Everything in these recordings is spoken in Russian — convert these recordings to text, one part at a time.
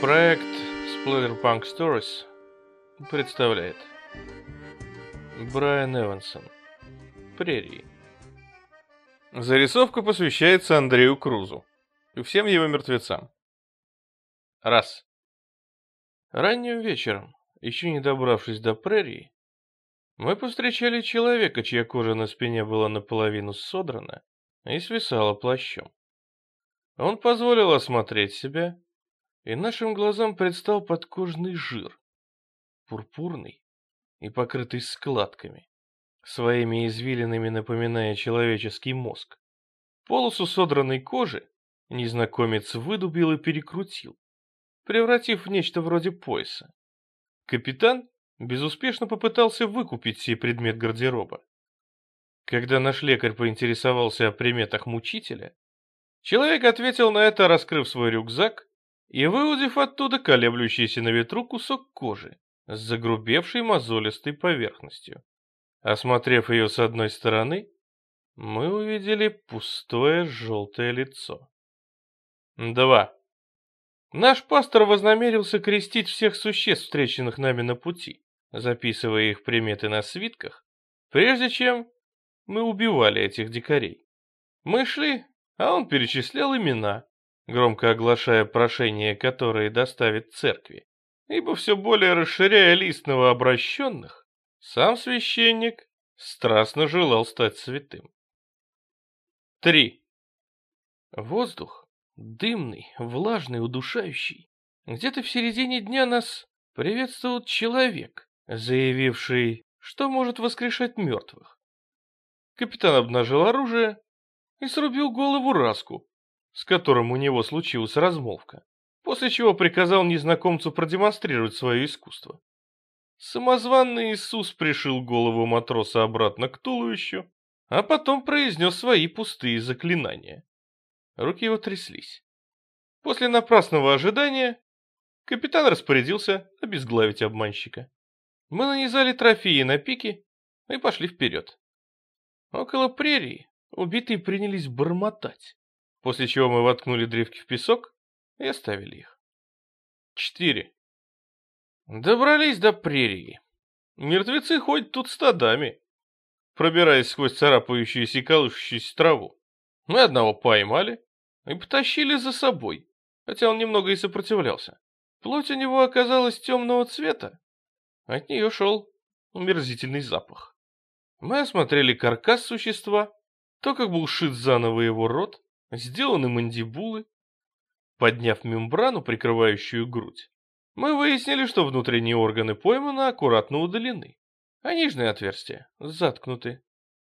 Проект Splatterpunk Stories представляет Брайан Эвансон Прерии Зарисовка посвящается Андрею Крузу и всем его мертвецам. Раз. Ранним вечером, еще не добравшись до прерии, мы повстречали человека, чья кожа на спине была наполовину содрана и свисала плащом. Он позволил осмотреть себя, и нашим глазам предстал подкожный жир, пурпурный и покрытый складками, своими извилинами напоминая человеческий мозг. Полосу содранной кожи незнакомец выдубил и перекрутил, превратив в нечто вроде пояса. Капитан безуспешно попытался выкупить сей предмет гардероба. Когда наш лекарь поинтересовался о приметах мучителя, Человек ответил на это, раскрыв свой рюкзак и выудив оттуда колеблющийся на ветру кусок кожи с загрубевшей мозолистой поверхностью. Осмотрев ее с одной стороны, мы увидели пустое желтое лицо. Два. Наш пастор вознамерился крестить всех существ, встреченных нами на пути, записывая их приметы на свитках, прежде чем мы убивали этих дикарей. Мы шли, а он перечислял имена, громко оглашая прошения, которые доставит церкви, ибо все более расширяя лист новообращенных, сам священник страстно желал стать святым. 3. Воздух, дымный, влажный, удушающий. Где-то в середине дня нас приветствует человек, заявивший, что может воскрешать мертвых. Капитан обнажил оружие и срубил голову Раску, с которым у него случилась размолвка, после чего приказал незнакомцу продемонстрировать свое искусство. Самозванный Иисус пришил голову матроса обратно к туловищу, а потом произнес свои пустые заклинания. Руки его тряслись. После напрасного ожидания капитан распорядился обезглавить обманщика. Мы нанизали трофеи на пики и пошли вперед. Около прерии Убитые принялись бормотать, после чего мы воткнули древки в песок и оставили их. Четыре. Добрались до прерии. Мертвецы ходят тут стадами, пробираясь сквозь царапающуюся и колышущуюся траву. Мы одного поймали и потащили за собой, хотя он немного и сопротивлялся. Плоть у него оказалась темного цвета. От нее шел умерзительный запах. Мы осмотрели каркас существа то, как был шит заново его рот, сделаны мандибулы. Подняв мембрану, прикрывающую грудь, мы выяснили, что внутренние органы поймана аккуратно удалены, а нижние отверстия заткнуты.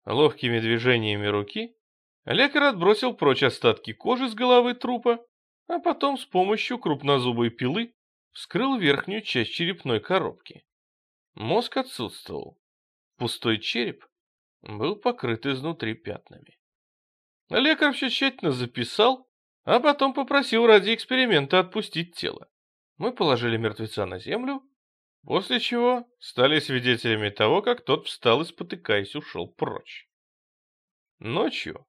Ловкими движениями руки лекарь отбросил прочь остатки кожи с головы трупа, а потом с помощью крупнозубой пилы вскрыл верхнюю часть черепной коробки. Мозг отсутствовал. Пустой череп был покрыт изнутри пятнами. Лекарь все тщательно записал, а потом попросил ради эксперимента отпустить тело. Мы положили мертвеца на землю, после чего стали свидетелями того, как тот встал и, спотыкаясь, ушел прочь. Ночью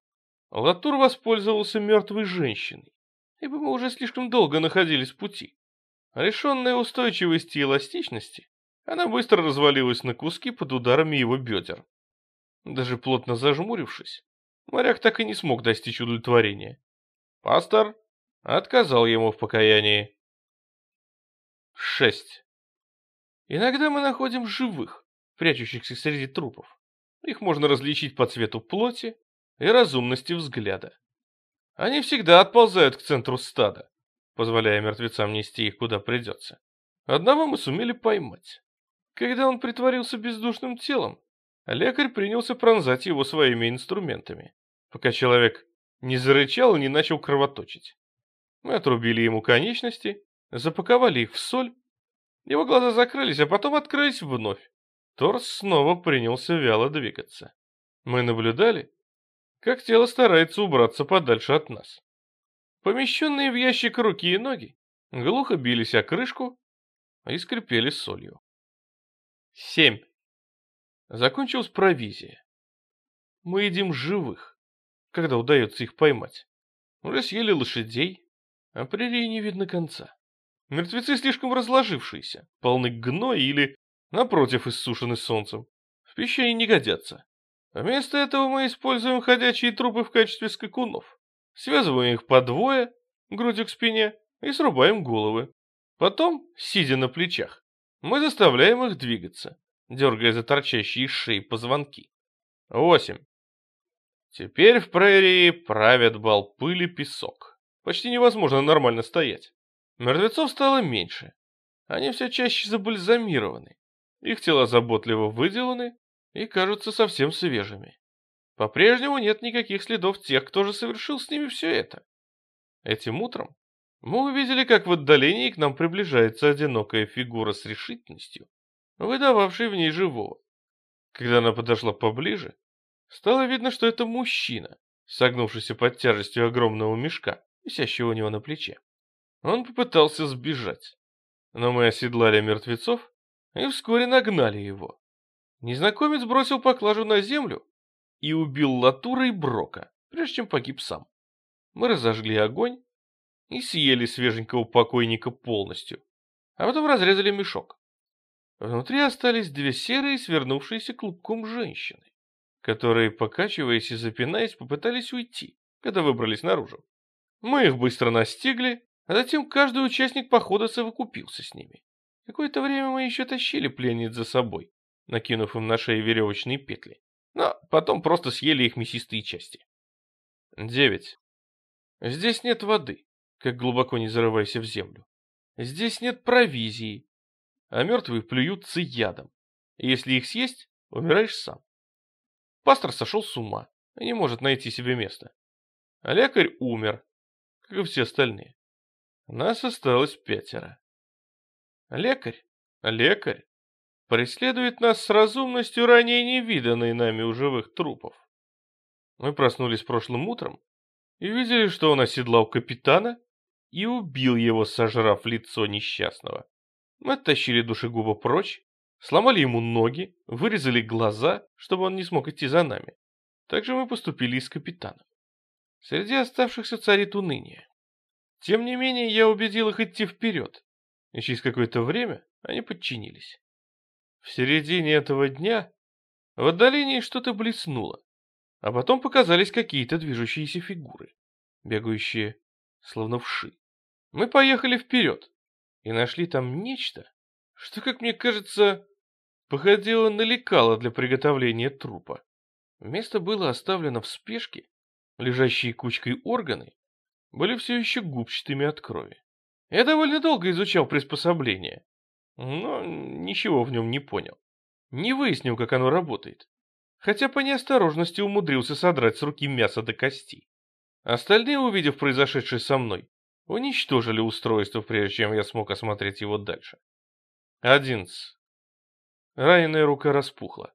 Латур воспользовался мертвой женщиной, ибо мы уже слишком долго находились в пути. Лишенная устойчивости и эластичности, она быстро развалилась на куски под ударами его бедер. Даже плотно зажмурившись, моряк так и не смог достичь удовлетворения. Пастор отказал ему в покаянии. 6. Иногда мы находим живых, прячущихся среди трупов. Их можно различить по цвету плоти и разумности взгляда. Они всегда отползают к центру стада, позволяя мертвецам нести их куда придется. Одного мы сумели поймать. Когда он притворился бездушным телом, Лекарь принялся пронзать его своими инструментами, пока человек не зарычал и не начал кровоточить. Мы отрубили ему конечности, запаковали их в соль. Его глаза закрылись, а потом открылись вновь. Торс снова принялся вяло двигаться. Мы наблюдали, как тело старается убраться подальше от нас. Помещенные в ящик руки и ноги глухо бились о крышку и скрипели солью. Семь. Закончилась провизия. Мы едим живых, когда удается их поймать. Уже съели лошадей, а прерии не видно конца. Мертвецы слишком разложившиеся, полны гноя или, напротив, иссушены солнцем. В пищу они не годятся. Вместо этого мы используем ходячие трупы в качестве скакунов. Связываем их по двое, грудью к спине, и срубаем головы. Потом, сидя на плечах, мы заставляем их двигаться, дергая за торчащие шеи позвонки. 8. Теперь в прерии правят бал пыли песок. Почти невозможно нормально стоять. Мертвецов стало меньше. Они все чаще забальзамированы. Их тела заботливо выделаны и кажутся совсем свежими. По-прежнему нет никаких следов тех, кто же совершил с ними все это. Этим утром мы увидели, как в отдалении к нам приближается одинокая фигура с решительностью, выдававшей в ней живого. Когда она подошла поближе, стало видно, что это мужчина, согнувшийся под тяжестью огромного мешка, висящего у него на плече. Он попытался сбежать, но мы оседлали мертвецов и вскоре нагнали его. Незнакомец бросил поклажу на землю и убил Латура и Брока, прежде чем погиб сам. Мы разожгли огонь и съели свеженького покойника полностью, а потом разрезали мешок. Внутри остались две серые, свернувшиеся клубком женщины, которые, покачиваясь и запинаясь, попытались уйти, когда выбрались наружу. Мы их быстро настигли, а затем каждый участник похода совокупился с ними. Какое-то время мы еще тащили пленниц за собой, накинув им на шеи веревочные петли, но потом просто съели их мясистые части. 9. Здесь нет воды, как глубоко не зарывайся в землю. Здесь нет провизии, а мертвые плюются ядом. Если их съесть, умираешь сам. Пастор сошел с ума и не может найти себе места. А лекарь умер, как и все остальные. Нас осталось пятеро. Лекарь, лекарь, преследует нас с разумностью, ранее невиданной нами у живых трупов. Мы проснулись прошлым утром и видели, что он оседлал капитана и убил его, сожрав лицо несчастного. Мы оттащили душегуба прочь, сломали ему ноги, вырезали глаза, чтобы он не смог идти за нами. Так же мы поступили и с капитаном. Среди оставшихся царит уныние. Тем не менее, я убедил их идти вперед, и через какое-то время они подчинились. В середине этого дня в отдалении что-то блеснуло, а потом показались какие-то движущиеся фигуры, бегающие словно вши. Мы поехали вперед и нашли там нечто, что, как мне кажется, походило на лекало для приготовления трупа. Место было оставлено в спешке, лежащие кучкой органы были все еще губчатыми от крови. Я довольно долго изучал приспособление, но ничего в нем не понял. Не выяснил, как оно работает. Хотя по неосторожности умудрился содрать с руки мясо до кости. Остальные, увидев произошедшее со мной, уничтожили устройство, прежде чем я смог осмотреть его дальше. Одиннадцать. Раненая рука распухла.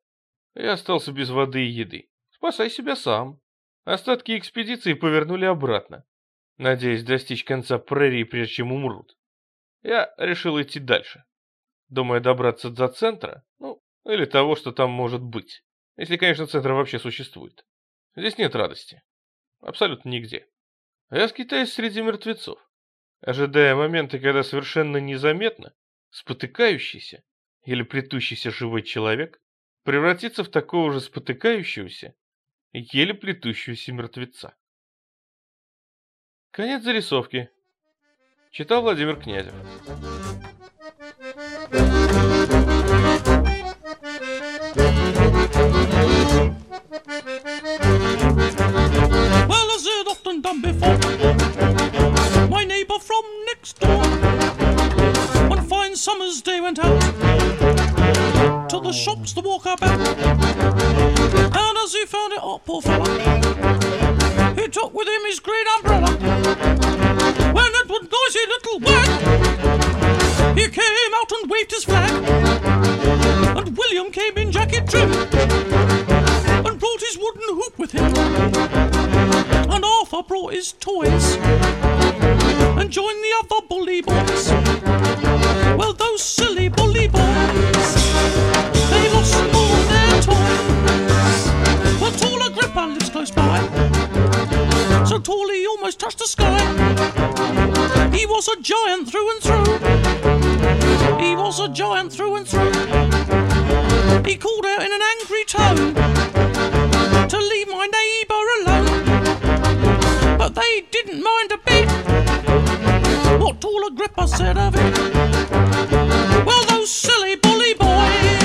Я остался без воды и еды. Спасай себя сам. Остатки экспедиции повернули обратно, надеясь достичь конца прерии, прежде чем умрут. Я решил идти дальше, думая добраться до центра, ну, или того, что там может быть. Если, конечно, центр вообще существует. Здесь нет радости. Абсолютно нигде. Я скитаюсь среди мертвецов, ожидая момента, когда совершенно незаметно спотыкающийся или плетущийся живой человек превратится в такого же спотыкающегося еле плетущегося мертвеца. Конец зарисовки. Читал Владимир Князев. Waved his flag, and William came in jacket trim and brought his wooden hoop with him and Arthur brought his toys and joined the other bully boys. Well, those silly bully boys, they lost all their toys. Well, tall Agrippa lives close by, so tall he almost touched the sky. He was a giant through and said of it. Well, those silly bully boys,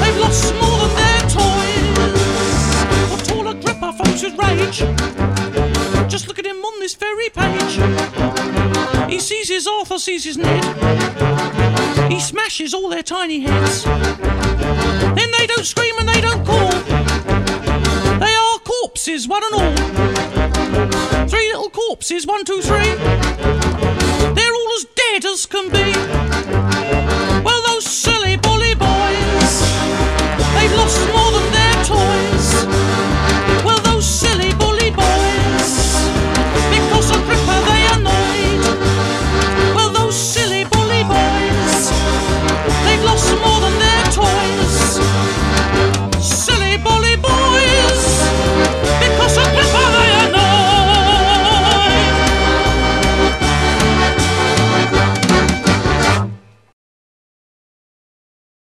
they've lost more than their toys. What tall Agrippa folks his rage. Just look at him on this very page. He sees his Arthur, sees his Ned. He smashes all their tiny heads.